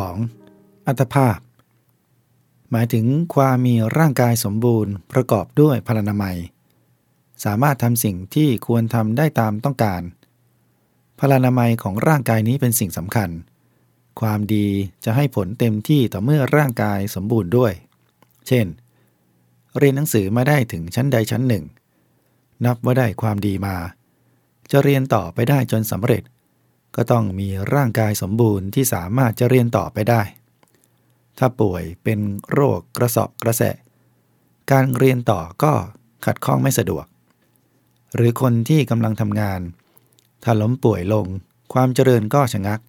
2. อัตภาพ หมายถึงความมีร่างกายสมบูรณ์ประกอบด้วยพลานามัย สามารถทำสิ่งที่ควรทำได้ตามต้องการ พลานามัยของร่างกายนี้เป็นสิ่งสำคัญ ความดีจะให้ผลเต็มที่ต่อเมื่อร่างกายสมบูรณ์ด้วย เช่น เรียนหนังสือมาได้ถึงชั้นใดชั้นหนึ่ง นับว่าได้ความดีมา จะเรียนต่อไปได้จนสำเร็จ ก็ต้องมีร่างกายสมบูรณ์ที่สามารถจะเรียนต่อไปได้ ถ้าป่วยเป็นโรคกระสอบกระแสะ การเรียนต่อก็ขัดข้องไม่สะดวก หรือคนที่กำลังทำงาน ถ้าล้มป่วยลง ความเจริญก็ชะงัก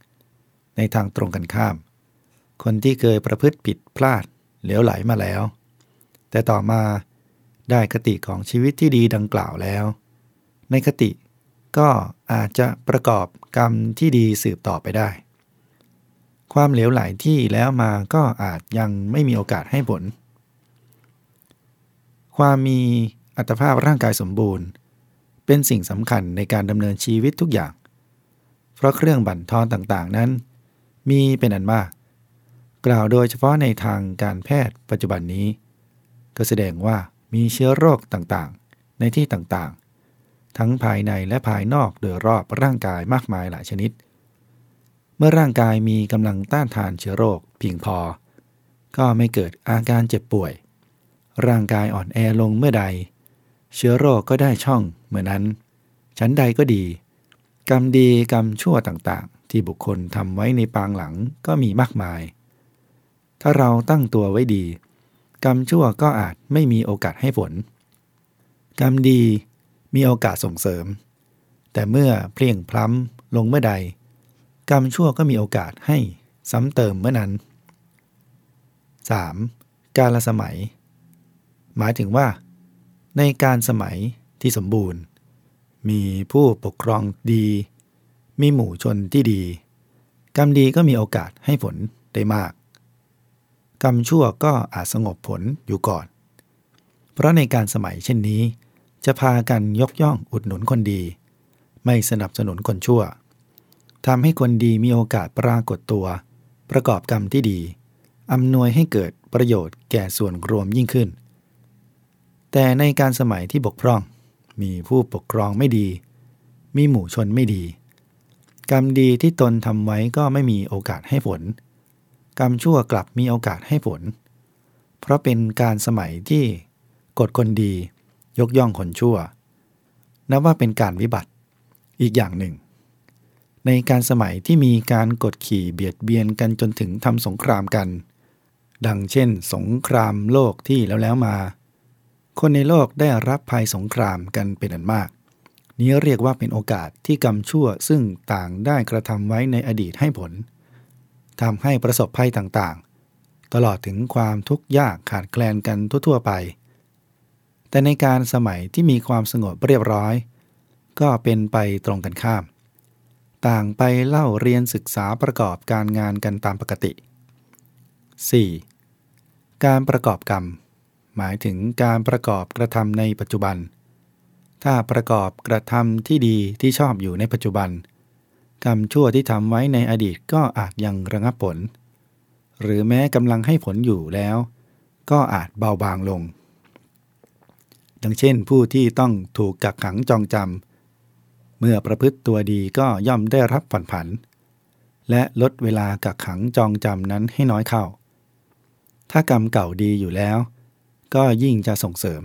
ในทางตรงกันข้าม คนที่เคยประพฤติผิดพลาดเหลวไหลมาแล้ว แต่ต่อมาได้คติของชีวิตที่ดีดังกล่าวแล้ว ในคติก็อาจจะประกอบ กรรมที่ดีสืบต่อไปได้ ความเหลวไหลที่แล้วมาก็อาจยังไม่มีโอกาสให้ผล ความมีอัตภาพร่างกายสมบูรณ์ เป็นสิ่งสำคัญในการดำเนินชีวิตทุกอย่าง เพราะเครื่องบั่นทอนต่างๆนั้น มีเป็นอันมาก กล่าวโดยเฉพาะในทางการแพทย์ปัจจุบันนี้ ก็แสดงว่ามีเชื้อโรคต่างๆ ในที่ต่าง ทั้งภายในและภายนอกโดยรอบร่างกายมากมายหลายชนิด เมื่อร่างกายมีกำลังต้านทานเชื้อโรคเพียงพอ ก็ไม่เกิดอาการเจ็บป่วย ร่างกายอ่อนแอลงเมื่อใด เชื้อโรคก็ได้ช่องเมื่อนั้น ชั้นใดก็ดี กรรมดีกรรมชั่วต่างๆ ที่บุคคลทำไว้ในปางหลังก็มีมากมาย ถ้าเราตั้งตัวไว้ดี กรรมชั่วก็อาจไม่มีโอกาสให้ผล กรรมดี มีโอกาสส่งเสริม แต่เมื่อเพลียงพล้ำลงเมื่อใด กรรมชั่วก็มีโอกาสให้ซ้ำเติมเมื่อนั้น 3. การละสมัย หมายถึงว่า ในการสมัยที่สมบูรณ์ มีผู้ปกครองดี มีหมู่ชนที่ดี กรรมดีก็มีโอกาสให้ผลได้มาก กรรมชั่วก็อาจสงบผลอยู่ก่อน เพราะในการสมัยเช่นนี้ จะพากันยกย่องอุดหนุนคนดี ไม่สนับสนุนคนชั่วทำให้คนดีมีโอกาสปรากฏตัว ประกอบกรรมที่ดีอำนวยให้เกิดประโยชน์แก่ส่วนรวมยิ่งขึ้น แต่ในการสมัยที่บกพร่อง มีผู้ปกครองไม่ดี มีหมู่ชนไม่ดี กรรมดีที่ตนทำไว้ก็ไม่มีโอกาสให้ผล กรรมชั่วกลับมีโอกาสให้ผล เพราะเป็นการสมัยที่กฎคนดี ยกย่องคนชั่ว นับว่าเป็นการวิบัติอีกอย่างหนึ่ง ในการสมัยที่มีการกดขี่เบียดเบียนกันจนถึงทำสงครามกัน ดังเช่น สงครามโลกที่แล้วแล้วมา คนในโลกได้รับภัยสงครามกันเป็นอันมาก นี้เรียกว่าเป็นโอกาสที่กรรมชั่วซึ่งต่างได้กระทำไว้ในอดีตให้ผลทำให้ประสบภัยต่างๆ ตลอดถึงความทุกข์ยากขาดแคลนกันทั่วๆไป แต่ในการสมัยที่มีความสงบเรียบร้อย ก็เป็นไปตรงกันข้าม ต่างไปเล่าเรียนศึกษาประกอบการงานกันตามปกติ 4. การประกอบกรรม หมายถึงการประกอบกระทำในปัจจุบัน ถ้าประกอบกระทำที่ดีที่ชอบอยู่ในปัจจุบัน กรรมชั่วที่ทำไว้ในอดีตก็อาจยังระงับผล หรือแม้กำลังให้ผลอยู่แล้ว ก็อาจเบาบางลง ดังเช่น ผู้ที่ต้องถูกกักขังจองจำเมื่อประพฤติตัวดีก็ย่อมได้รับผ่อนผัน และลดเวลากักขังจองจำนั้นให้น้อยเข้า ถ้ากรรมเก่าดีอยู่แล้ว ก็ยิ่งจะส่งเสริม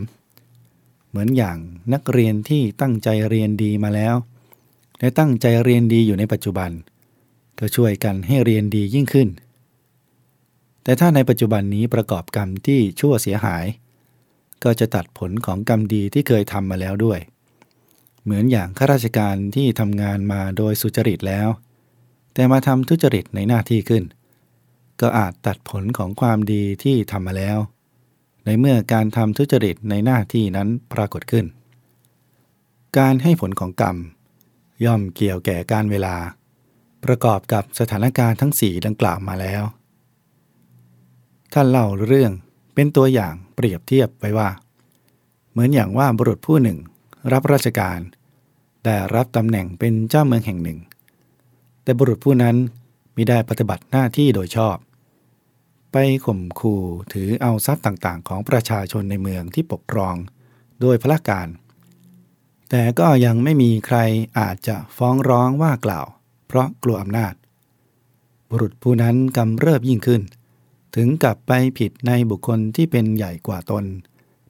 เหมือนอย่างนักเรียนที่ตั้งใจเรียนดีมาแล้ว และตั้งใจเรียนดีอยู่ในปัจจุบัน ก็ช่วยกันให้เรียนดียิ่งขึ้นแต่ถ้าในปัจจุบันนี้ประกอบกรรมที่ชั่วเสียหาย ก็จะตัดผลของกรรมดีที่เคยทำมาแล้วด้วย เหมือนอย่างข้าราชการที่ทำงานมาโดยสุจริตแล้ว แต่มาทำทุจริตในหน้าที่ขึ้น ก็อาจตัดผลของความดีที่ทำมาแล้ว ในเมื่อการทำทุจริตในหน้าที่นั้นปรากฏขึ้น การให้ผลของกรรม ย่อมเกี่ยวแก่การเวลา ประกอบกับสถานการณ์ทั้งสี่ดังกล่าวมาแล้ว ท่านเล่าเรื่อง เป็นตัวอย่างเปรียบเทียบไว้ว่า เหมือนอย่างว่าบุรุษผู้หนึ่ง รับราชการแต่รับตำแหน่งเป็นเจ้าเมืองแห่งหนึ่ง แต่บุรุษผู้นั้นมิได้ปฏิบัติหน้าที่โดยชอบ ไปข่มขู่ถือเอาทรัพย์ต่างๆ ของประชาชนในเมืองที่ปกครองโดยพละการ แต่ก็ยังไม่มีใครอาจจะฟ้องร้องว่ากล่าว เพราะกลัวอำนาจ บุรุษผู้นั้นกำเริบยิ่งขึ้น ถึงกลับไปผิดในบุคคลที่เป็นใหญ่กว่าตน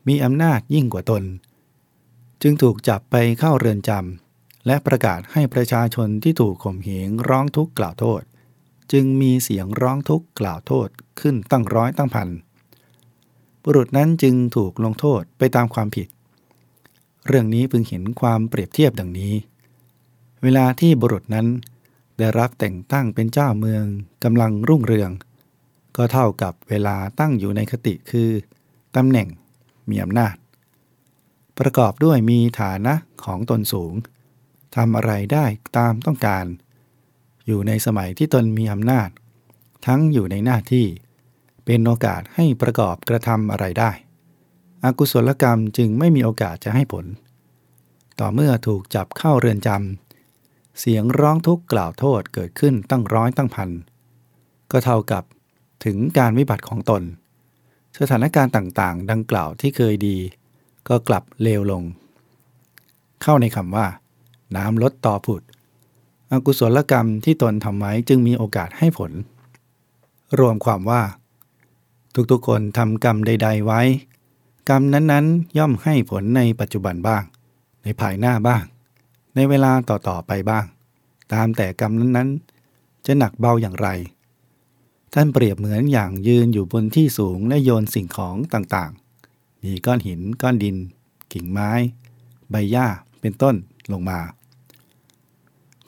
มีอำนาจยิ่งกว่าตน จึงถูกจับไปเข้าเรือนจำและประกาศให้ประชาชนที่ถูกข่มเหงร้องทุกข์กล่าวโทษ จึงมีเสียงร้องทุกข์กล่าวโทษขึ้นตั้งร้อยตั้งพันบุรุษนั้นจึงถูกลงโทษไปตามความผิด เรื่องนี้พึงเห็นความเปรียบเทียบดังนี้ เวลาที่บุรุษนั้นได้รับแต่งตั้งเป็นเจ้าเมืองกำลังรุ่งเรือง ก็เท่ากับเวลาตั้งอยู่ในคติคือตำแหน่งมีอำนาจ ประกอบด้วยมีฐานะของตนสูงทำอะไรได้ตามต้องการ อยู่ในสมัยที่ตนมีอำนาจ ทั้งอยู่ในหน้าที่ เป็นโอกาสให้ประกอบกระทำอะไรได้ อกุศลกรรมจึงไม่มีโอกาสจะให้ผล ต่อเมื่อถูกจับเข้าเรือนจำเสียงร้องทุกข์กล่าวโทษเกิดขึ้นตั้งร้อยตั้งพันก็เท่ากับ ถึงการวิบัติของตน สถานการณ์ต่างๆ ดังกล่าวที่เคยดี ก็กลับเลวลง เข้าในคำว่า น้ำลดต่อผุด อกุศลกรรมที่ตนทำไว้จึงมีโอกาสให้ผล รวมความว่า ทุกๆคนทำกรรมใด ๆ ไว้ กรรมนั้นๆ ย่อมให้ผลในปัจจุบันบ้าง ในภายหน้าบ้าง ในเวลาต่อๆไปบ้าง ตามแต่กรรมนั้นๆ จะหนักเบาอย่างไร ท่านเปรียบเหมือนอย่างยืนอยู่บนที่สูงและโยนสิ่งของต่างๆ มีก้อนหินก้อนดิน กิ่งไม้ ใบหญ้าเป็นต้นลงมา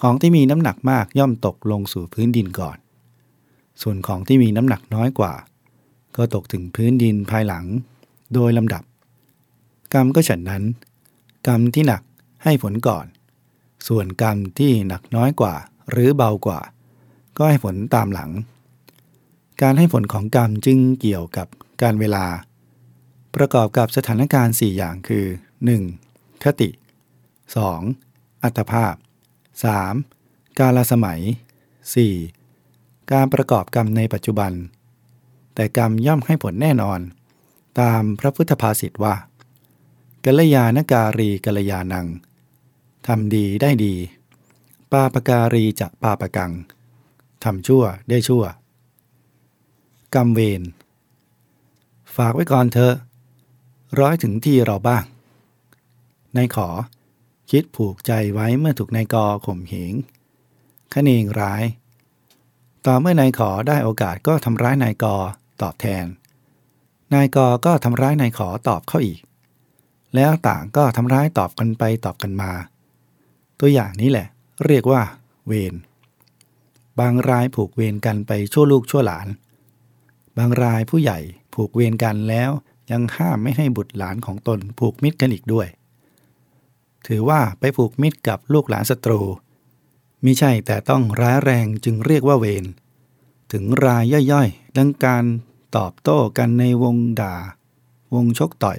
ของที่มีน้ำหนักมากย่อมตกลงสู่พื้นดินก่อน ส่วนของที่มีน้ำหนักน้อยกว่า ก็ตกถึงพื้นดินภายหลัง โดยลำดับ กรรมก็ฉันนั้น กรรมที่หนักให้ผลก่อน ส่วนกรรมที่หนักน้อยกว่า หรือเบากว่า ก็ให้ผลตามหลัง การให้ผลของกรรมจึงเกี่ยวกับการเวลา ประกอบกับสถานการณ์ 4 อย่างคือ 1. คติ 2. อัตภาพ 3. กาลสมัย 4. การประกอบกรรมในปัจจุบัน แต่กรรมย่อมให้ผลแน่นอน ตามพระพุทธภาษิตว่า กัลยาณการีกัลยาณังทำดีได้ดี ปาปการีจะปาปกังทำชั่วได้ชั่ว กรรมเวรฝากไว้ก่อนเธอ ร้อยถึงที่เราบ้างในขอ คิดผูกใจไว้เมื่อถูกนายกอข่มเหงขเนงร้าย ต่อเมื่อนายขอได้โอกาสก็ทำร้ายนายกอตอบแทน นายกอก็ทำร้ายนายขอตอบเข้าอีก แล้วต่างก็ทำร้ายตอบกันไปตอบกันมา ตัวอย่างนี้แหละ เรียกว่า เวรบางรายผูกเวรกันไปชั่วลูกชั่วหลาน บางรายผู้ใหญ่ผูกเวรกันแล้ว ยังห้ามไม่ให้บุตรหลานของตนผูกมิตรกันอีกด้วย ถือว่าไปผูกมิตรกับลูกหลานศัตรูมิใช่แต่ต้องร้ายแรงจึงเรียกว่าเวรถึงรายย่อยๆ ดังการตอบโต้กันในวงด่า วงชกต่อย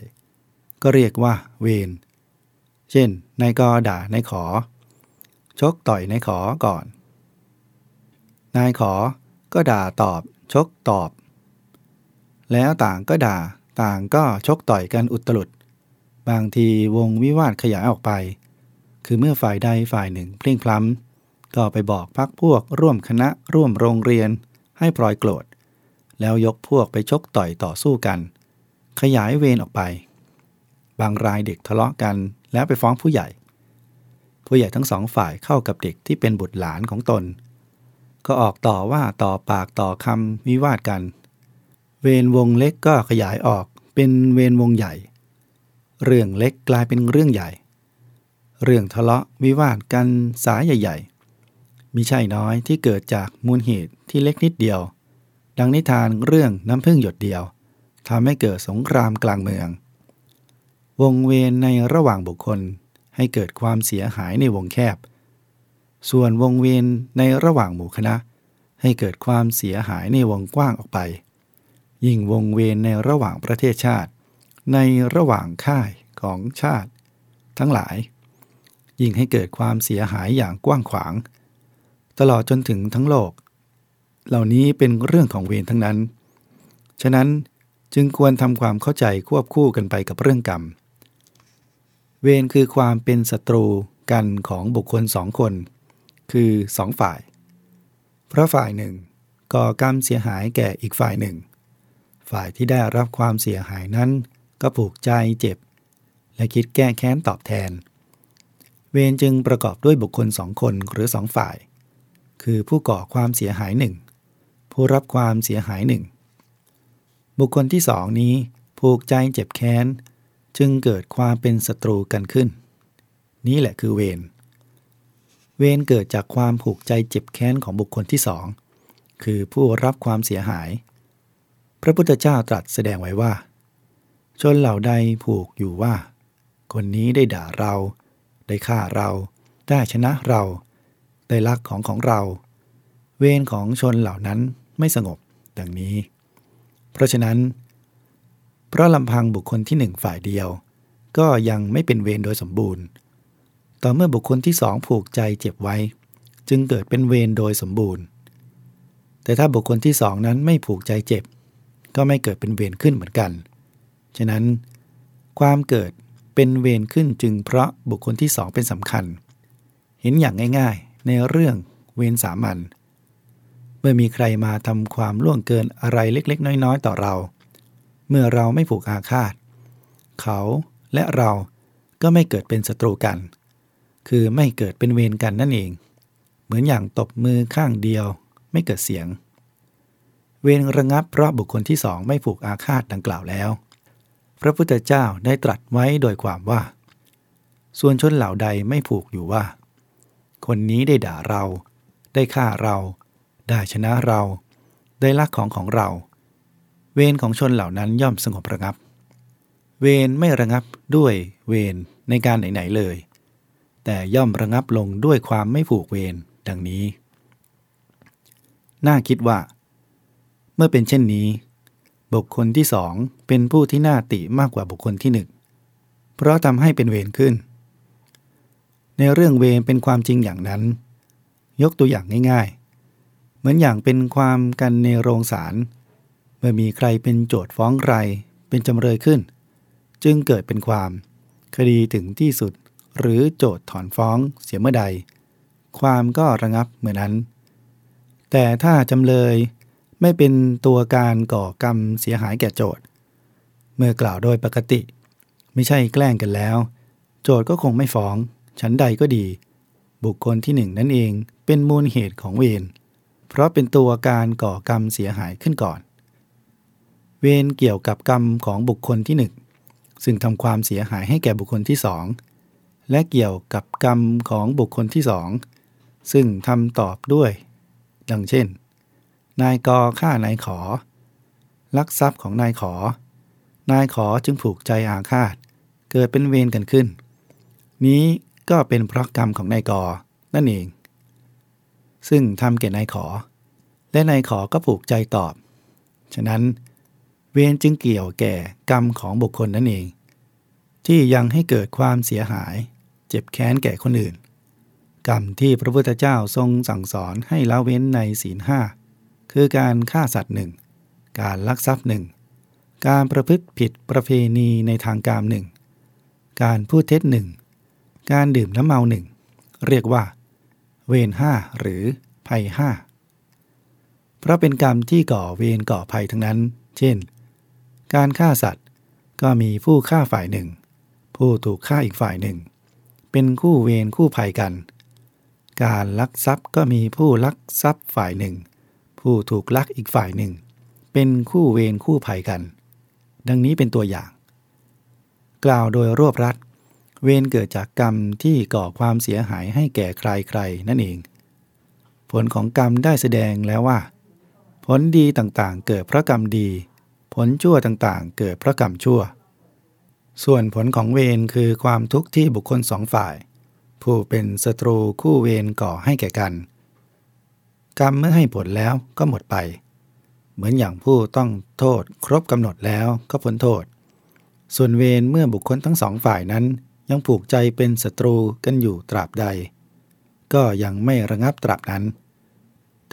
ก็เรียกว่าเวรเช่นนายกอด่านายขอ ชกต่อยนายขอก่อน นายขอก็ด่าตอบชกตอบ แล้วต่างก็ด่าต่างก็ชกต่อยกันอุตลุด บางทีวงวิวาทขยายออกไป คือเมื่อฝ่ายใดฝ่ายหนึ่งเพลียงพล้ำก็ไปบอกพักพวกร่วมคณะร่วมโรงเรียน ให้ปล่อยโกรธ แล้วยกพวกไปชกต่อยต่อสู้กัน ขยายเวรออกไป บางรายเด็กทะเลาะกันแล้วไปฟ้องผู้ใหญ่ ผู้ใหญ่ทั้งสองฝ่ายเข้ากับเด็กที่เป็นบุตรหลานของตน ก็ออกต่อว่าต่อปากต่อคำวิวาทกัน เวรวงเล็กก็ขยายออกเป็นเวรวงใหญ่ เรื่องเล็กกลายเป็นเรื่องใหญ่ เรื่องทะเลาะวิวาทกันสายใหญ่ๆ มีใช่น้อยที่เกิดจากมูลเหตุที่เล็กนิดเดียว ดังนิทานเรื่องน้ำพึ่งหยดเดียวทำให้เกิดสงครามกลางเมือง วงเวรในระหว่างบุคคลให้เกิดความเสียหายในวงแคบ ส่วนวงเวรในระหว่างหมู่คณะ ให้เกิดความเสียหายในวงกว้างออกไป ยิ่งวงเวรในระหว่างประเทศชาติ ในระหว่างค่ายของชาติ ทั้งหลาย ยิ่งให้เกิดความเสียหายอย่างกว้างขวาง ตลอดจนถึงทั้งโลก เหล่านี้เป็นเรื่องของเวรทั้งนั้น ฉะนั้นจึงควรทำความเข้าใจควบคู่กันไปกับเรื่องกรรม เวรคือความเป็นศัตรูกันของบุคคลสองคน คือสองฝ่าย เพราะฝ่ายหนึ่งก่อกรรมเสียหายแก่อีกฝ่ายหนึ่ง ฝ่ายที่ได้รับความเสียหายนั้น ก็ผูกใจเจ็บ และคิดแก้แค้นตอบแทน เวรจึงประกอบด้วยบุคคลสองคนหรือสองฝ่าย คือผู้ก่อความเสียหายหนึ่งผู้รับความเสียหายหนึ่งบุคคลที่สองนี้ผูกใจเจ็บแค้น จึงเกิดความเป็นศัตรูกันขึ้น นี่แหละคือเวรเวรเกิดจากความผูกใจเจ็บแค้นของบุคคลที่สองคือผู้รับความเสียหาย พระพุทธเจ้าตรัสแสดงไว้ว่า ชนเหล่าใดผูกอยู่ว่า คนนี้ได้ด่าเรา ได้ฆ่าเรา ได้ชนะเรา ได้ลักของของเรา เวรของชนเหล่านั้นไม่สงบดังนี้ เพราะฉะนั้น เพราะลำพังบุคคลที่หนึ่งฝ่ายเดียว ก็ยังไม่เป็นเวรโดยสมบูรณ์ ต่อเมื่อบุคคลที่สองผูกใจเจ็บไว้ จึงเกิดเป็นเวรโดยสมบูรณ์ แต่ถ้าบุคคลที่สองนั้นไม่ผูกใจเจ็บ ก็ไม่เกิดเป็นเวรขึ้นเหมือนกัน ฉะนั้น ความเกิดเป็นเวรขึ้นจึงเพราะบุคคลที่สองเป็นสำคัญ เห็นอย่างง่ายๆ ในเรื่องเวรสามัญเมื่อมีใครมาทำความล่วงเกินอะไรเล็กๆ น้อยๆ ต่อเรา เมื่อเราไม่ผูกอาฆาต เขาและเราก็ไม่เกิดเป็นศัตรูกัน คือไม่เกิดเป็นเวรกันนั่นเอง เหมือนอย่างตบมือข้างเดียว ไม่เกิดเสียง เวรระงับเพราะบุคคลที่สองไม่ผูกอาฆาตดังกล่าวแล้ว พระพุทธเจ้าได้ตรัสไว้โดยความว่า ส่วนชนเหล่าใดไม่ผูกอยู่ว่า คนนี้ได้ด่าเรา ได้ฆ่าเรา ได้ชนะเรา ได้ลักของของเรา เวรของชนเหล่านั้นย่อมสงบระงับ เวรไม่ระงับด้วยเวรในการไหนๆเลย แต่ย่อมระงับลงด้วยความไม่ผูกเวรดังนี้ น่าคิดว่า เมื่อเป็นเช่นนี้ บุคคลที่สองเป็นผู้ที่น่าติมากกว่าบุคคลที่หนึ่งเพราะทำให้เป็นเวรขึ้น ในเรื่องเวรเป็นความจริงอย่างนั้น ยกตัวอย่างง่าย ๆ เหมือนอย่างเป็นความกันในโรงศาลเมื่อมีใครเป็นโจทย์ฟ้องใครเป็นจำเลยขึ้น จึงเกิดเป็นความ คดีถึงที่สุด หรือโจทย์ถอนฟ้องเสียเมื่อใด ความก็ระงับเหมื่อนั้น แต่ถ้าจำเลย ไม่เป็นตัวการก่อกรรมเสียหายแก่โจทย์ เมื่อกล่าวโดยปกติ ไม่ใช่แกล้งกันแล้ว โจทย์ก็คงไม่ฟ้องฉันใดก็ดี บุคคลที่หนึ่งนั่นเองเป็นมูลเหตุของเวรเพราะเป็นตัวการก่อกรรมเสียหายขึ้นก่อน เวรเกี่ยวกับกรรมของบุคคลที่หนึ่งซึ่งทำความเสียหายให้แก่บุคคลที่สองและเกี่ยวกับกรรมของบุคคลที่สองซึ่งทำตอบด้วย ดังเช่น นายกอฆ่านายขอ ลักทรัพย์ของนายขอ นายขอจึงผูกใจอาฆาต เกิดเป็นเวรกันขึ้น นี้ก็เป็นเพราะกรรมของนายกอนั่นเอง ซึ่งทำแก่นายขอ และนายขอก็ผูกใจตอบ ฉะนั้น เวรจึงเกี่ยวแก่กรรมของบุคคลนั่นเอง ที่ยังให้เกิดความเสียหาย เจ็บแค้นแก่คนอื่น กรรมที่พระพุทธเจ้าทรงสั่งสอนให้ละเว้นในศีลห้า คือการฆ่าสัตว์หนึ่ง การลักทรัพย์หนึ่ง การประพฤติผิดประเพณีในทางการหนึ่ง การพูดเท็จหนึ่ง การดื่มน้ำเมาหนึ่ง เรียกว่า เวรห้าหรือภัยห้าเพราะเป็นกรรมที่ก่อเวรก่อภัยทั้งนั้น เช่น การฆ่าสัตว์ก็มีผู้ฆ่าฝ่ายหนึ่ง ผู้ถูกฆ่าอีกฝ่ายหนึ่ง เป็นคู่เวรคู่ภัยกัน การลักทรัพย์ก็มีผู้ลักทรัพย์ฝ่ายหนึ่ง ผู้ถูกลักอีกฝ่ายหนึ่ง เป็นคู่เวรคู่ภัยกัน ดังนี้เป็นตัวอย่าง กล่าวโดยรวบรัดเวรเกิดจากกรรมที่ก่อความเสียหายให้แก่ใครใครนั่นเอง ผลของกรรมได้แสดงแล้วว่า ผลดีต่างๆ เกิดเพราะกรรมดี ผลชั่วต่างๆ เกิดเพราะกรรมชั่ว ส่วนผลของเวรคือความทุกข์ที่บุคคลสองฝ่าย ผู้เป็นศัตรูคู่เวรก่อให้แก่กัน กรรมเมื่อให้ผลแล้วก็หมดไป เหมือนอย่างผู้ต้องโทษครบกำหนดแล้วก็พ้นโทษ ส่วนเวรเมื่อบุคคลทั้งสองฝ่ายนั้น ยังผูกใจเป็นศัตรูกันอยู่ตราบใด ก็ยังไม่ระงับตราบนั้นแ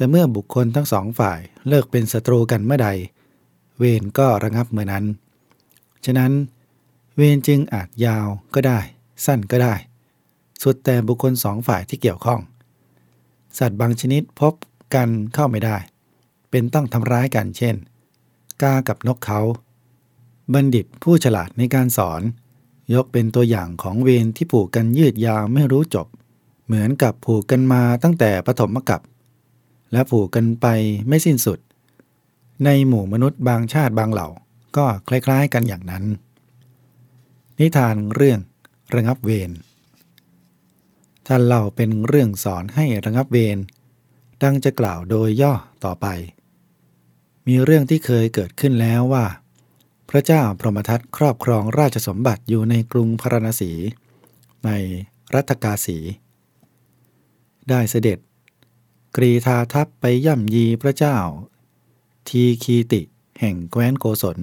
แต่เมื่อบุคคลทั้งสองฝ่ายเลิกเป็นศัตรูกันเมื่อใด เวรก็ระงับเมื่อนั้น ฉะนั้น เวรจึงอาจยาวก็ได้ สั้นก็ได้ สุดแต่บุคคลสองฝ่ายที่เกี่ยวข้องสัตว์บางชนิดพบ กันเข้าไม่ได้ เป็นต้องทำร้ายกันเช่น กากับนกเขา บัณฑิตผู้ฉลาดในการสอน ยกเป็นตัวอย่างของเวรที่ผูกกันยืดยาวไม่รู้จบ เหมือนกับผูกกันมาตั้งแต่ปฐมกับและผูกกันไปไม่สิ้นสุด ในหมู่มนุษย์บางชาติบางเหล่าก็คล้ายๆกันอย่างนั้น นิทานเรื่องระงับเวรท่านเล่าเป็นเรื่องสอนให้ระงับเวร ดังจะกล่าวโดยย่อต่อไป มีเรื่องที่เคยเกิดขึ้นแล้วว่า พระเจ้าพรหมทัตครอบครองราชสมบัติอยู่ในกรุงพาราณสี ในรัตกาสี ได้เสด็จ กรีธาทัพไปย่ำยีพระเจ้า ทีคีติแห่งแคว้นโกศล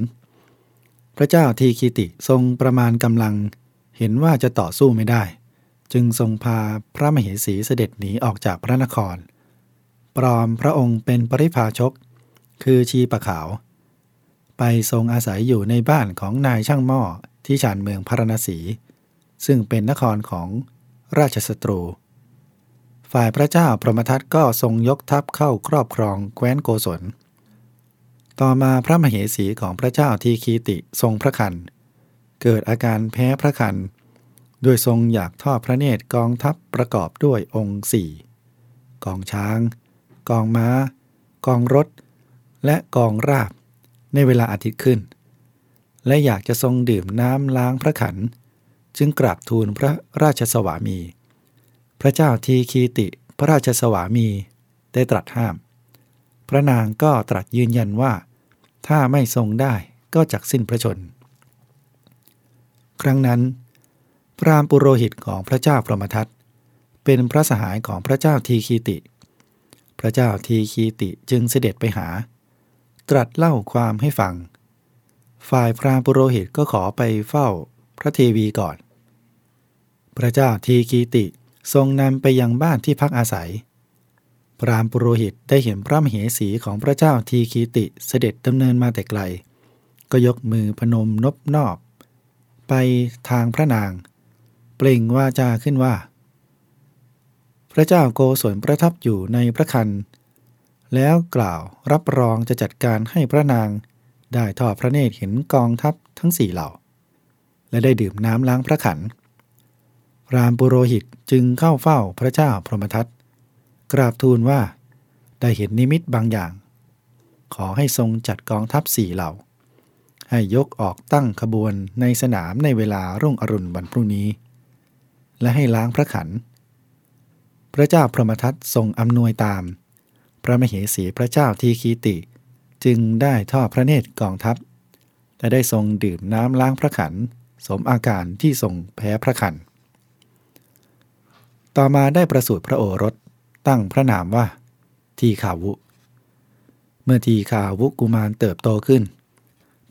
พระเจ้าทีคีติทรงประมาณกำลังเห็นว่าจะต่อสู้ไม่ได้ จึงทรงพาพระมเหสีเสด็จหนีออกจากพระนคร ปลอมพระองค์เป็นปริพาชก คือชีปะขาว ไปทรงอาศัยอยู่ในบ้านของนายช่างหม้อที่ชานเมืองพาราณสี ซึ่งเป็นนครของราชสตรู ฝ่ายพระเจ้าพรหมทัตก็ทรงยกทัพเข้าครอบครองแคว้นโกศล ต่อมาพระมเหสีของพระเจ้าทีคีติทรงพระคัน เกิดอาการแพ้พระคัน โดยทรงอยากทอดพระเนตรกองทัพประกอบด้วยองค์สี่กองช้าง กองม้า กองรถ และกองราบ ในเวลาอาทิตย์ขึ้น และอยากจะทรงดื่มน้ำล้างพระขัน จึงกราบทูลพระราชสวามี พระเจ้าทีคีติพระราชสวามีได้ตรัสห้าม พระนางก็ตรัสยืนยันว่า ถ้าไม่ทรงได้ก็จักสิ้นพระชน ครั้งนั้น พรามปุโรหิตของพระเจ้าพรหมทัตเป็นพระสหายของพระเจ้าทีคีติ พระเจ้าทีคีติจึงเสด็จไปหา ตรัสเล่าความให้ฟัง ฝ่ายพระปุโรหิตก็ขอไปเฝ้าพระเทวีก่อน พระเจ้าทีคีติทรงนำไปยังบ้านที่พักอาศัย พรามปุโรหิตได้เห็นพระมเหสีของพระเจ้าทีคีติเสด็จดำเนินมาแต่ไกล ก็ยกมือพนมนบนอบ ไปทางพระนาง เปล่งว่าจาขึ้นว่า ระเจ้าโกศลประทับอยู่ในพระคัน แล้วกล่าวรับรองจะจัดการให้พระนางได้ทอดพระเนตรเห็นกองทัพทั้งสี่เหล่า และได้ดื่มน้ำล้างพระขัน รามปุโรหิตจึงเข้าเฝ้าพระเจ้าพรหมทัตกราบทูลว่า ได้เห็นนิมิตบางอย่าง ขอให้ทรงจัดกองทัพสี่เหล่า ให้ยกออกตั้งขบวนในสนามในเวลารุ่งอรุณวันพรุ่งนี้ และให้ล้างพระขัน ระเจ้าพรหมทัตทรงอำนวยตาม พระมเหสีพระเจ้าทีคีติ จึงได้ทอดพระเนตรกองทัพ และได้ทรงดื่มน้ำล้างพระขัน สมอาการที่ทรงแพ้พระขัน ต่อมาได้ประสูติพระโอรสตั้งพระนามว่า ทีขาวุ เมื่อทีขาวุกุมารเติบโตขึ้น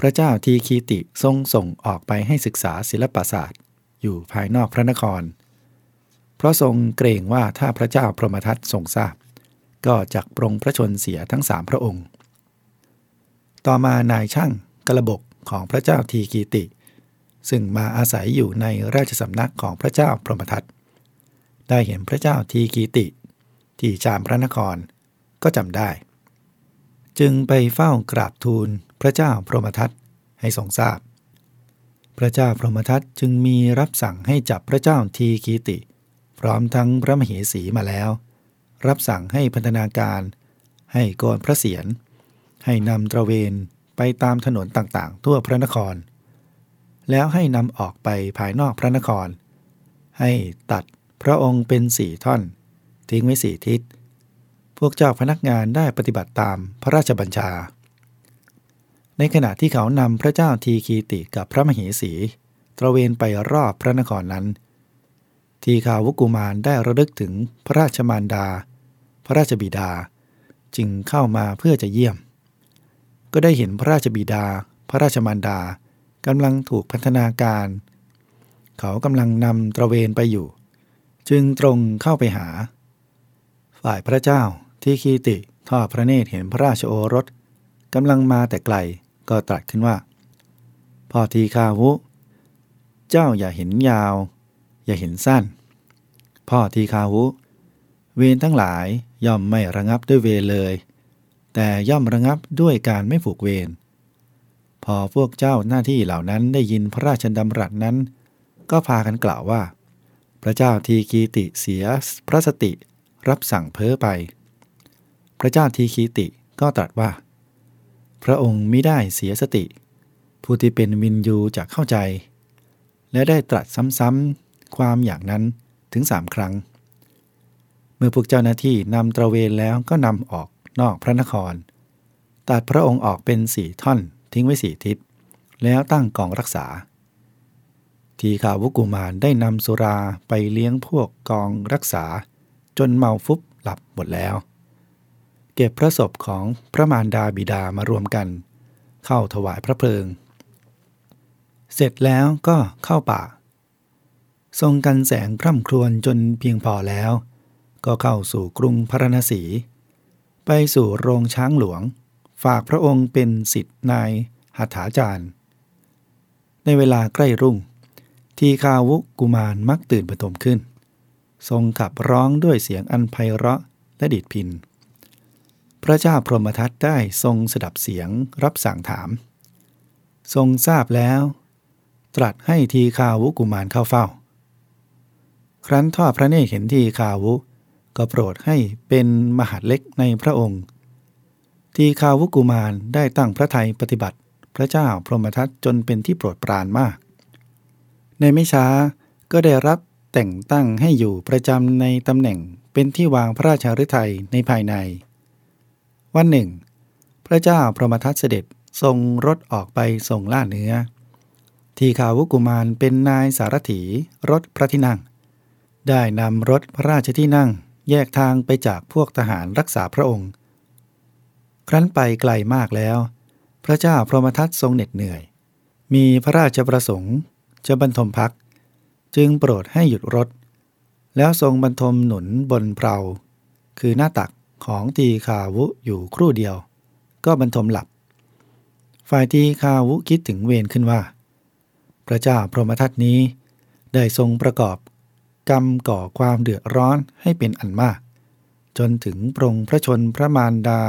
พระเจ้าทีคีติทรงส่งออกไปให้ศึกษาศิลปศาสตร์ อยู่ภายนอกพระนคร เพราะทรงเกรงว่าถ้าพระเจ้าพรหมทัตทรงทราบ ก็จักปรงพระชนเสียทั้งสามพระองค์ ต่อมานายช่างกระบกของพระเจ้าทีกีติ ซึ่งมาอาศัยอยู่ในราชสำนักของพระเจ้าพรหมทัตได้เห็นพระเจ้าทีกีติ ที่จามพระนครก็จำได้ จึงไปเฝ้ากราบทูลพระเจ้าพรหมทัตให้ทรงทราบ พระเจ้าพรหมทัตจึงมีรับสั่งให้จับพระเจ้าทีกีติ พร้อมทั้งพระมเหสีมาแล้ว รับสั่งให้พันธนาการ ให้โกนพระเศียรให้นำตระเวนไปตามถนนต่างๆ ทั่วพระนคร แล้วให้นำออกไปภายนอกพระนคร ให้ตัดพระองค์เป็นสี่ท่อน ทิ้งไว้สี่ทิศ พวกเจ้าพนักงานได้ปฏิบัติตามพระราชบัญชา ในขณะที่เขานำพระเจ้าทีคีติกับพระมเหสี ตระเวนไปรอบพระนครนั้น ทีข่าววกุมารได้ระลึกถึงพระราชมารดา พระราชบิดา จึงเข้ามาเพื่อจะเยี่ยม ก็ได้เห็นพระราชบิดา พระราชมารดากำลังถูกพัฒนาการ เขากำลังนำตระเวนไปอยู่ จึงตรงเข้าไปหา ฝ่ายพระเจ้าที่คีติทอดพระเนตรเห็นพระราชโอรสกำลังมาแต่ไกลก็ตรัสขึ้นว่าพ่อทีคาวุ เจ้าอย่าเห็นยาว อย่าเห็นสั้น พ่อทีคาวุเวรทั้งหลายย่อมไม่ระงับด้วยเวรเลย แต่ย่อมระงับด้วยการไม่ผูกเวรพอพวกเจ้าหน้าที่เหล่านั้นได้ยินพระราชดำรัสนั้น ก็พากันกล่าวว่า พระเจ้าทีคีติเสียพระสติรับสั่งเพ้อไป พระเจ้าทีคีติก็ตรัสว่า พระองค์ไมิได้เสียสติ ผู้ที่เป็นวินยูจะเข้าใจ และได้ตรัสซ้ำๆความอย่างนั้น ถึงสามครั้ง เมื่อพวกเจ้าหน้าที่นำตระเวนแล้วก็นำออกนอกพระนคร ตัดพระองค์ออกเป็นสี่ท่อนทิ้งไว้สี่ทิศ แล้วตั้งกองรักษา ทีขาวุกุมารได้นำสุราไปเลี้ยงพวกกองรักษา จนเมาฟุบหลับหมดแล้ว เก็บพระศพของพระมารดาบิดามารวมกัน เข้าถวายพระเพลิง เสร็จแล้วก็เข้าป่า ทรงกันแสงพร่ำครวญจนเพียงพอแล้ว ก็เข้าสู่กรุงพระนศีไปสู่โรงช้างหลวง ฝากพระองค์เป็นสิทธินายหัตถาจารย์ ในเวลาใกล้รุ่ง ทีคาวุกุมารมักตื่นประตมขึ้น ทรงขับร้องด้วยเสียงอันไพเราะและดิดพิน พระเจ้าพรหมทัตได้ทรงสดับเสียงรับสั่งถาม ทรงทราบแล้ว ตรัสให้ทีคาวุกุมารเข้าเฝ้า ครั้นทอดพระเนตรเห็นทีคาวุ ก็โปรดให้เป็นมหาดเล็กในพระองค์ ทีคาวุกุมารได้ตั้งพระไทยปฏิบัติพระเจ้าพรหมทัตจนเป็นที่โปรดปรานมาก ในไม่ช้าก็ได้รับแต่งตั้งให้อยู่ประจำในตำแหน่งเป็นที่วางพระราชาฤทัยในภายใน วันหนึ่ง พระเจ้าพรหมทัตเสด็จทรงรถออกไปส่งล่าเนื้อ ทีขาวุกุมารเป็นนายสารถีรถพระที่นั่ง ได้นำรถพระราชที่นั่งแยกทางไปจากพวกทหารรักษาพระองค์ ครั้นไปไกลมากแล้ว พระเจ้าพรหมทัตทรงเหน็ดเหนื่อย มีพระราชประสงค์จะบรรทมพัก จึงโปรดให้หยุดรถ แล้วทรงบรรทมหนุนบนเพลาคือหน้าตักของตีคาวุอยู่ครู่เดียว ก็บรรทมหลับ ฝ่ายตีคาวุคิดถึงเวรขึ้นว่า พระเจ้าพรหมทัตนี้ได้ทรงประกอบ กรรมก่อความเดือดร้อนให้เป็นอันมาก จนถึงปรงพระชนพระมารดา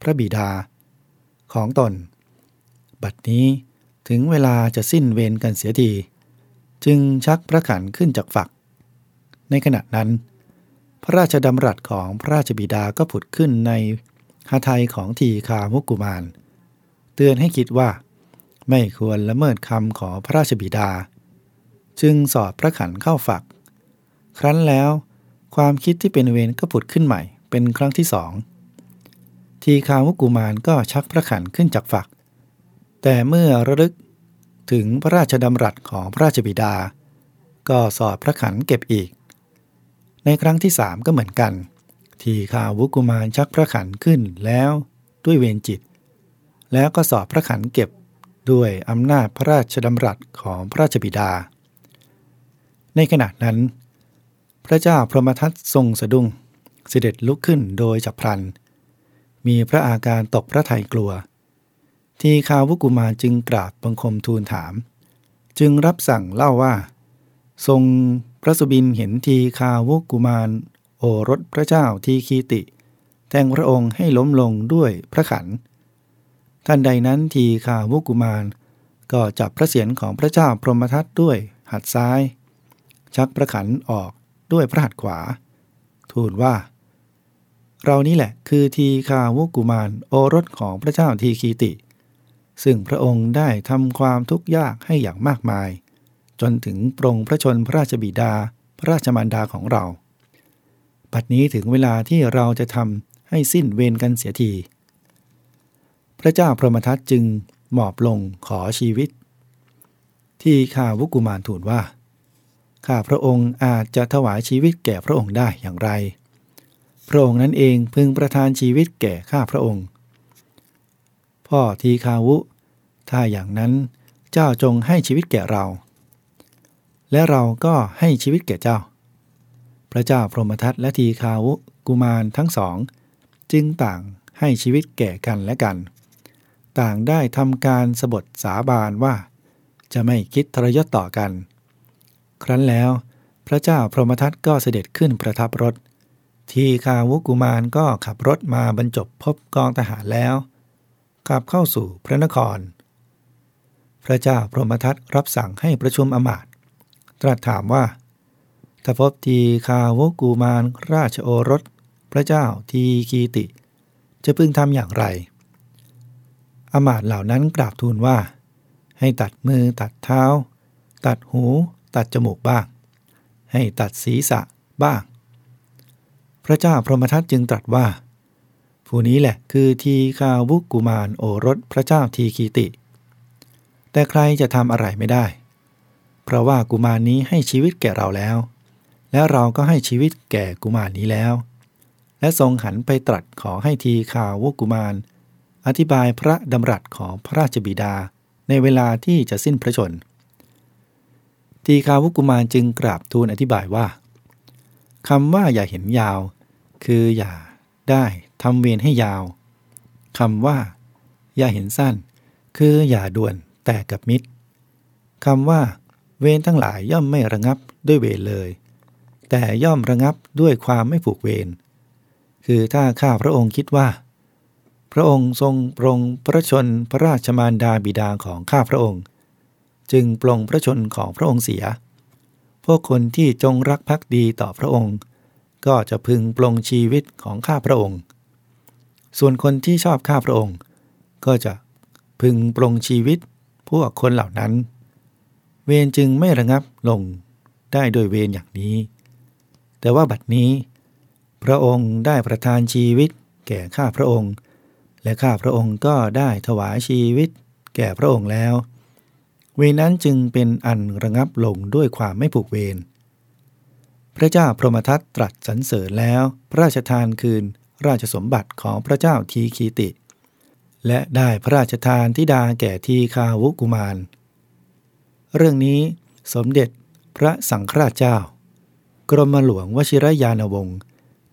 พระบิดา ของตน บัดนี้ถึงเวลาจะสิ้นเวรกันเสียทีจึงชักพระขันขึ้นจากฝัก ในขณะนั้น พระราชดำรัสของพระราชบิดาก็ผุดขึ้นในหาไทยของทีคามุกกุมาร เตือนให้คิดว่า ไม่ควรละเมิดคำของพระราชบิดา จึงสอดพระขันเข้าฝัก ครั้นแล้ว ความคิดที่เป็นเวรก็ผุดขึ้นใหม่ เป็นครั้งที่สอง ทีคามุกกุมารก็ชักพระขันขึ้นจากฝัก แต่เมื่อระลึกถึงพระราชดำรัสของพระราชบิดา ก็สอดพระขันเก็บอีก ในครั้งที่สามก็เหมือนกัน ทีคาวุกุมารชักพระขันขึ้นแล้วด้วยเวรจิต แล้วก็สอบพระขันเก็บด้วยอำนาจพระราชดำรัสของพระราชบิดา ในขณะนั้น พระเจ้าพรหมทัตทรงสะดุ้งเสด็จลุกขึ้นโดยฉับพลัน มีพระอาการตกพระทัยกลัว ทีฆาวุกุมารจึงกราบบังคมทูลถาม จึงรับสั่งเล่าว่า ทรงพระสุบินเห็นทีฆาวุกุมาร โอรสพระเจ้าทีฆีติ แทงพระองค์ให้ล้มลงด้วยพระขรรค์ ทันใดนั้นทีฆาวุกุมาร ก็จับพระเศียรของพระเจ้าพรหมทัตด้วยหัดซ้าย ชักพระขันออก ด้วยพระหัตถ์ขวา ทูลว่า เรานี่แหละคือทีคาวุกุมารโอรสของพระเจ้าทีคีติ ซึ่งพระองค์ได้ทำความทุกข์ยากให้อย่างมากมาย จนถึงปรงพระชนพระราชบิดา พระราชมารดาของเราปัดนี้ถึงเวลาที่เราจะทำให้สิ้นเวรกันเสียที พระเจ้าพรหมทัตจึงหมอบลงขอชีวิต ที่ข้าวุกุมารทูลว่า ข้าพระองค์อาจจะถวายชีวิตแก่พระองค์ได้อย่างไร พระองค์นั้นเองพึงประทานชีวิตแก่ข้าพระองค์ พ่อทีคาวุ ถ้าอย่างนั้นเจ้าจงให้ชีวิตแก่เรา และเราก็ให้ชีวิตแก่เจ้า พระเจ้าพรหมทัตและทีคาวุกุมารทั้งสอง จึงต่างให้ชีวิตแก่กันและกัน ต่างได้ทำการสบทสาบานว่า จะไม่คิดทรยศต่อกัน ครั้นแล้ว พระเจ้าพรหมทัตก็เสด็จขึ้นประทับรถ ทีคาวุกุมารก็ขับรถมาบรรจบพบกองทหารแล้วขับเข้าสู่พระนคร พระเจ้าพรหมทัตรับสั่งให้ประชุมอมาตย์ตรัสถามว่าถ้าพบทีคาวุกุมารราชโอรส พระเจ้าทีคีติ จะพึงทำอย่างไร อมาตย์เหล่านั้นกราบทูลว่า ให้ตัดมือตัดเท้า ตัดหู ตัดจมูกบ้าง ให้ตัดศีรษะบ้าง พระเจ้าพรหมทัตจึงตรัสว่า ผู้นี้แหละคือทีคาวุกุมารโอรสพระเจ้าทีคีติ แต่ใครจะทำอะไรไม่ได้ เพราะว่ากุมารนี้ให้ชีวิตแก่เราแล้ว และเราก็ให้ชีวิตแก่กุมารนี้แล้ว และทรงหันไปตรัสขอให้ทีคาวุกุมาร อธิบายพระดำรัสของพระราชบิดาในเวลาที่จะสิ้นพระชนม์ ทีคาวุกุมารจึงกราบทูลอธิบายว่าคำว่าอย่าเห็นยาว คืออย่าได้ทำเวรให้ยาวคำว่า อย่าเห็นสั้น คืออย่าด่วนแต่กับมิตรคำว่า เวรทั้งหลายย่อมไม่ระงับด้วยเวรเลย แต่ย่อมระงับด้วยความไม่ผูกเวรคือถ้าข้าพระองค์คิดว่า พระองค์ทรงปรงพระชนพระราชมารดาบิดาของข้าพระองค์ จึงปรงพระชนของพระองค์เสีย พวกคนที่จงรักภักดีต่อพระองค์ ก็จะพึงปลงชีวิตของข้าพระองค์ ส่วนคนที่ชอบข้าพระองค์ ก็จะพึงปลงชีวิตพวกคนเหล่านั้น เวรจึงไม่ระงับลงได้โดยเวรอย่างนี้ แต่ว่าบัดนี้ พระองค์ได้ประทานชีวิตแก่ข้าพระองค์ และข้าพระองค์ก็ได้ถวายชีวิตแก่พระองค์แล้ว เวรนั้นจึงเป็นอันระงับลงด้วยความไม่ผูกเวร พระเจ้าพรหมทัตตรัสสรรเสริญแล้ว พระราชทานคืนราชสมบัติของพระเจ้าทีคีติ และได้พระราชทานทิดาแก่ทีคาวุกุมาร เรื่องนี้สมเด็จพระสังฆราชเจ้า กรมหลวงวชิรยานวงศ์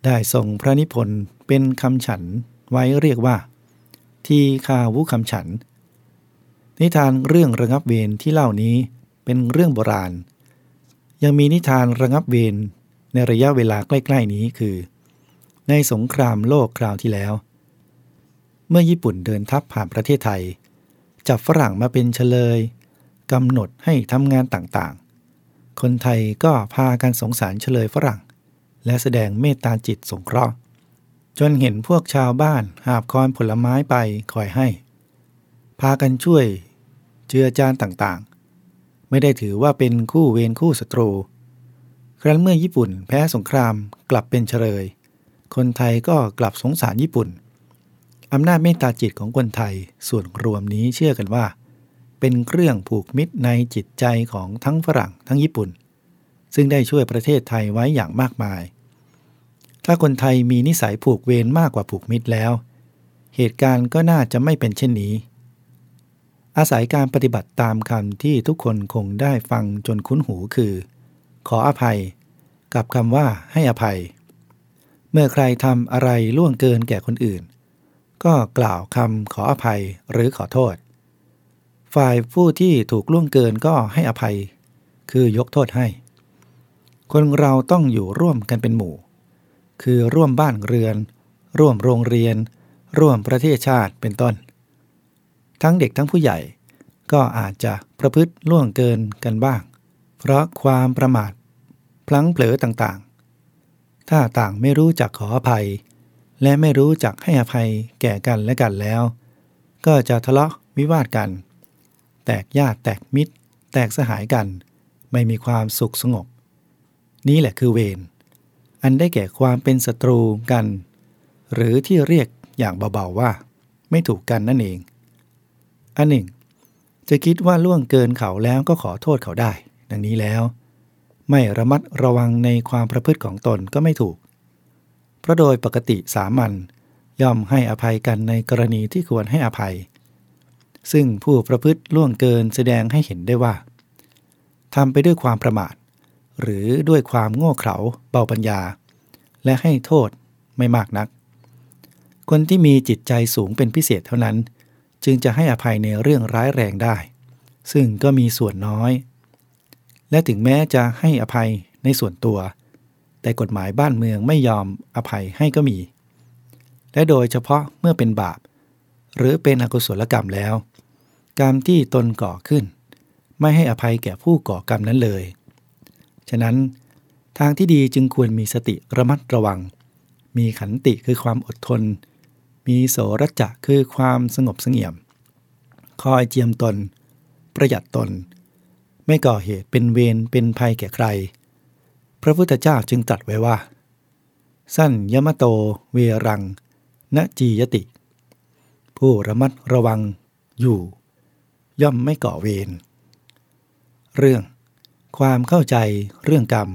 ได้ทรงพระนิพนธ์เป็นคำฉันไว้เรียกว่า ทีคาวุคำฉัน นิทานเรื่องระงับเวรที่เล่านี้เป็นเรื่องโบราณ ยังมีนิทานระงับเวรในระยะเวลาใกล้ ๆ นี้คือ ในสงครามโลกคราวที่แล้ว เมื่อญี่ปุ่นเดินทัพผ่านประเทศไทย จับฝรั่งมาเป็นเฉลยกำหนดให้ทำงานต่างๆ คนไทยก็พากันสงสารเฉลยฝรั่ง และแสดงเมตตาจิตสงเคราะห์จนเห็นพวกชาวบ้านหาบคอนผลไม้ไปคอยให้ พากันช่วย เจือจานต่างๆ ไม่ได้ถือว่าเป็นคู่เวรคู่ศัตรู ครั้นเมื่อญี่ปุ่นแพ้สงครามกลับเป็นเฉลย คนไทยก็กลับสงสารญี่ปุ่น อำนาจเมตตาจิตของคนไทยส่วนรวมนี้เชื่อกันว่า เป็นเครื่องผูกมิตรในจิตใจของทั้งฝรั่งทั้งญี่ปุ่น ซึ่งได้ช่วยประเทศไทยไว้อย่างมากมาย ถ้าคนไทยมีนิสัยผูกเวรมากกว่าผูกมิตรแล้ว เหตุการณ์ก็น่าจะไม่เป็นเช่นนี้ อาศัยการปฏิบัติตามคำที่ทุกคนคงได้ฟังจนคุ้นหูคือ ขออภัย กับคำว่าให้อภัย เมื่อใครทำอะไรล่วงเกินแก่คนอื่น ก็กล่าวคำขออภัยหรือขอโทษ ฝ่ายผู้ที่ถูกล่วงเกินก็ให้อภัย คือยกโทษให้ คนเราต้องอยู่ร่วมกันเป็นหมู่ คือร่วมบ้านเรือน ร่วมโรงเรียน ร่วมประเทศชาติเป็นต้น ทั้งเด็กทั้งผู้ใหญ่ ก็อาจจะประพฤติล่วงเกินกันบ้าง เพราะความประมาท พลั้งเผลอต่างๆ ถ้าต่างไม่รู้จักขออภัย และไม่รู้จักให้อภัยแก่กันและกันแล้ว ก็จะทะเลาะวิวาทกัน แตกญาติแตกมิตร แตกสหายกัน ไม่มีความสุขสงบ นี่แหละคือเวรอันได้แก่ความเป็นศัตรูกัน หรือที่เรียกอย่างเบาๆว่า ไม่ถูกกันนั่นเอง อันหนึ่ง จะคิดว่าล่วงเกินเขาแล้วก็ขอโทษเขาได้ ดังนี้แล้ว ไม่ระมัดระวังในความประพฤติของตนก็ไม่ถูก เพราะโดยปกติสามัญย่อมให้อภัยกันในกรณีที่ควรให้อภัย ซึ่งผู้ประพฤติล่วงเกินแสดงให้เห็นได้ว่าทำไปด้วยความประมาท หรือด้วยความโง่เขลาเบาปัญญา และให้โทษไม่มากนัก คนที่มีจิตใจสูงเป็นพิเศษเท่านั้น จึงจะให้อภัยในเรื่องร้ายแรงได้ ซึ่งก็มีส่วนน้อย และถึงแม้จะให้อภัยในส่วนตัว แต่กฎหมายบ้านเมืองไม่ยอมอภัยให้ก็มี และโดยเฉพาะเมื่อเป็นบาป หรือเป็นอกุศลกรรมแล้ว กรรมที่ตนก่อขึ้น ไม่ให้อภัยแก่ผู้ก่อกรรมนั้นเลย ฉะนั้นทางที่ดีจึงควรมีสติระมัดระวัง มีขันติคือความอดทน มีโสรจะคือความสงบเสงี่ยม คอยเจียมตน ประหยัดตน ไม่ก่อเหตุเป็นเวรเป็นภัยแก่ใคร พระพุทธเจ้าจึงตรัสไว้ว่า สั้นยมโตเวรังนจียติ ผู้ระมัดระวังอยู่ ย่อมไม่ก่อเวรเรื่อง ความเข้าใจเรื่องกรรม